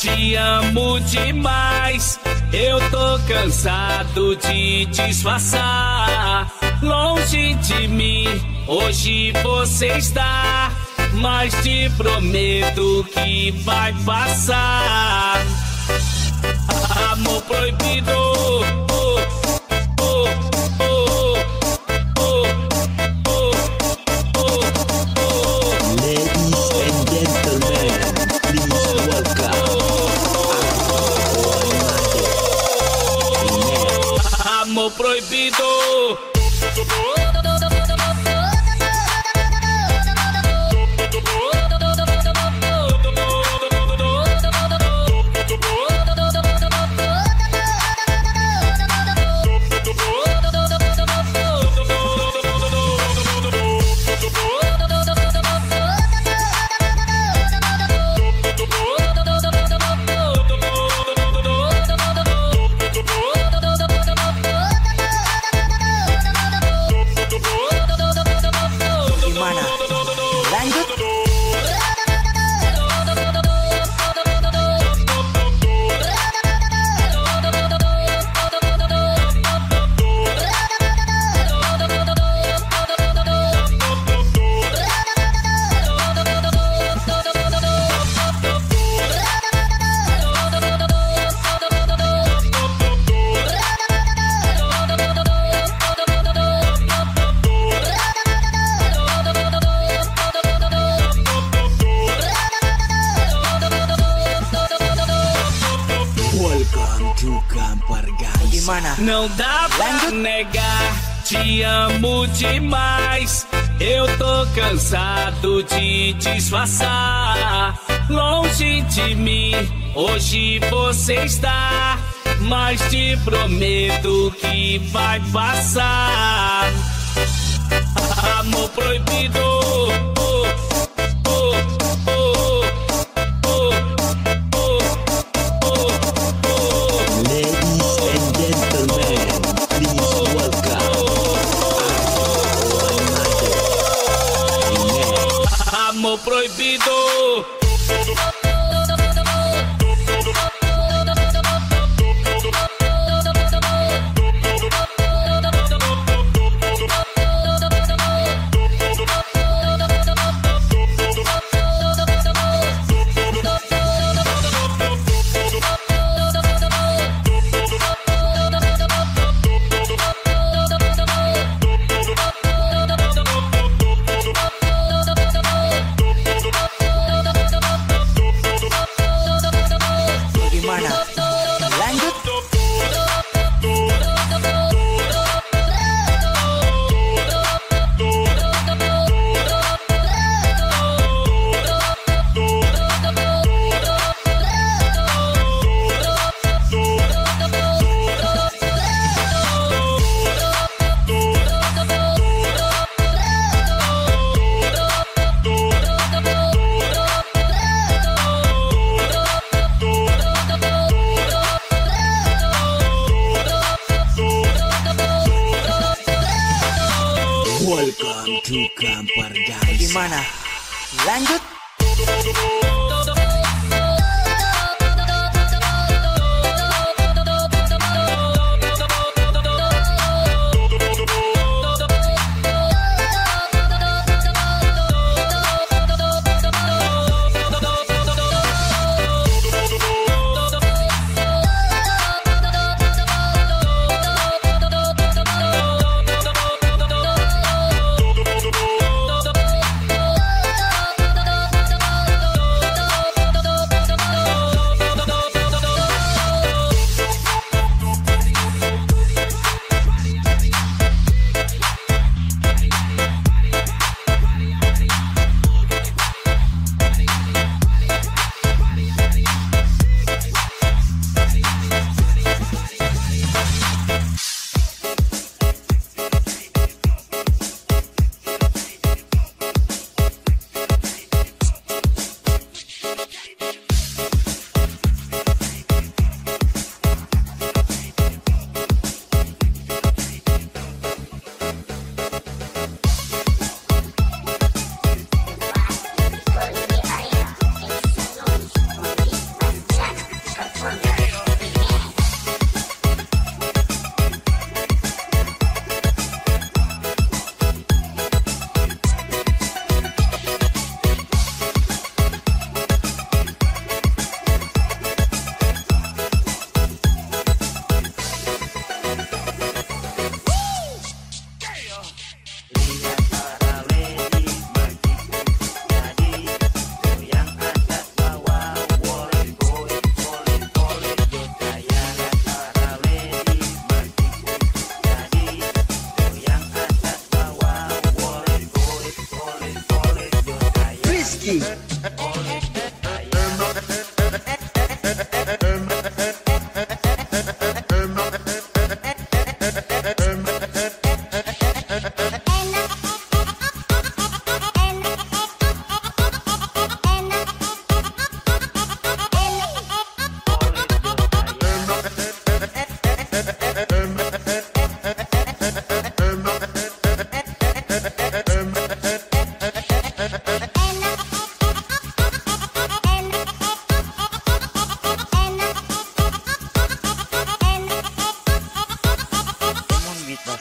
te amo demais. Eu tô cansado de disfarçar. Longe de mim, hoje você está. Mas te prometo que vai passar. Amor proibido. Amor proibido. Não dá pra negar, te amo demais. Eu tô cansado de disfarçar. Longe de mim, hoje você está. Mas te prometo que vai passar. Amor proibido. Gimana? Lanjut.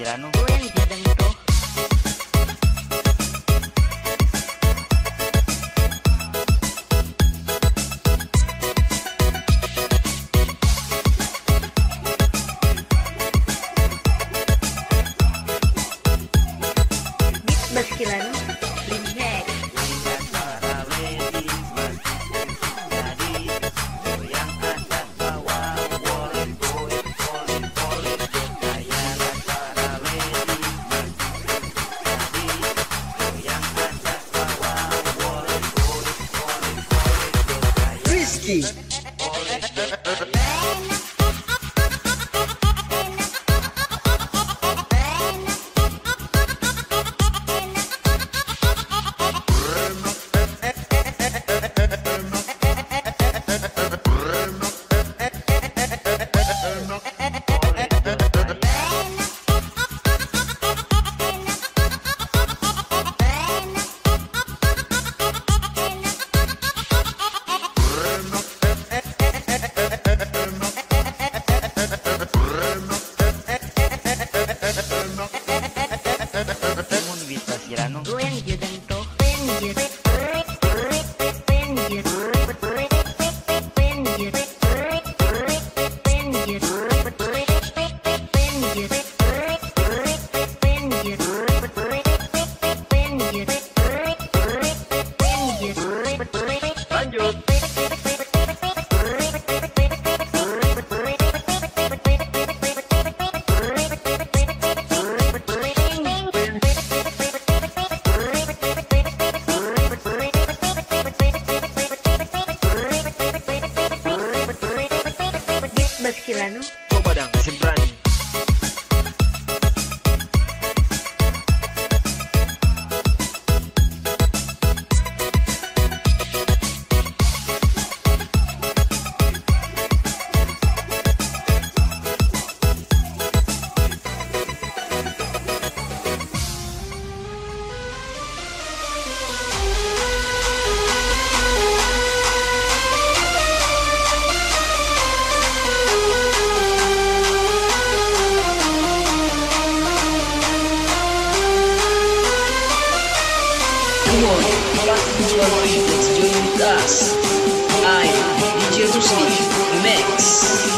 grano. aquí. ¿no? DJ